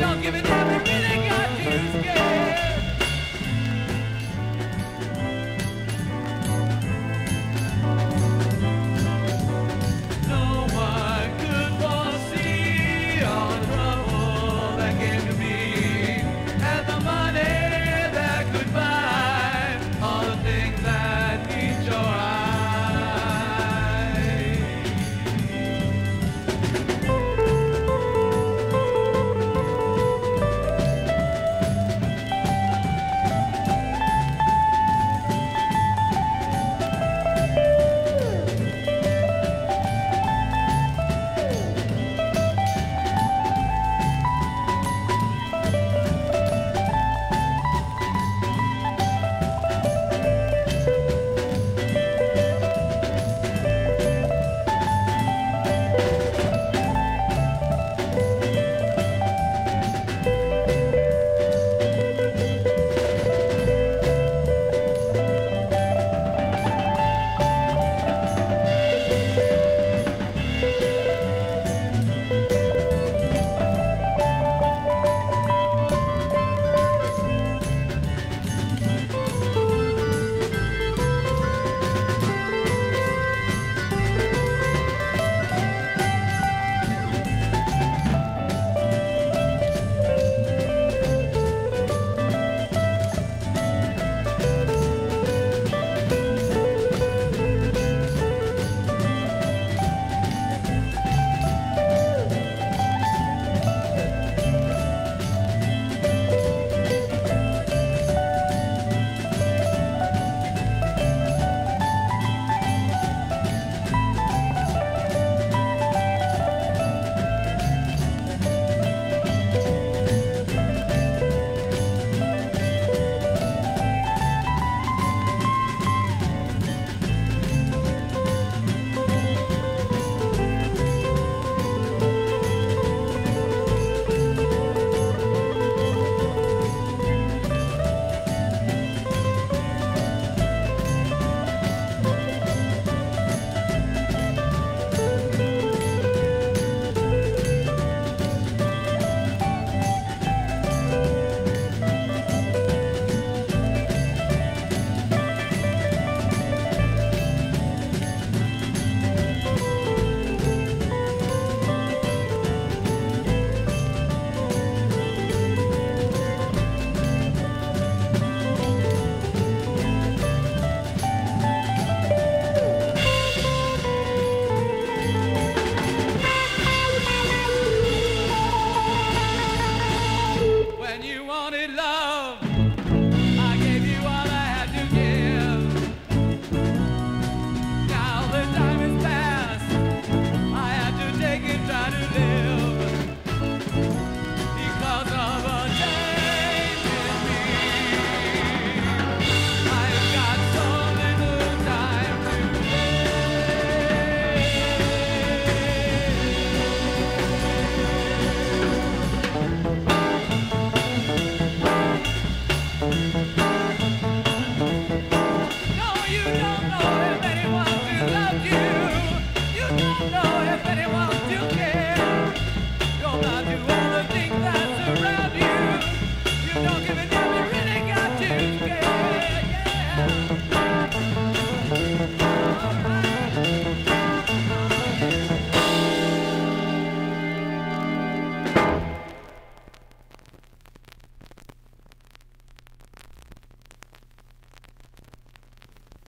Don't give it up, really got to scale.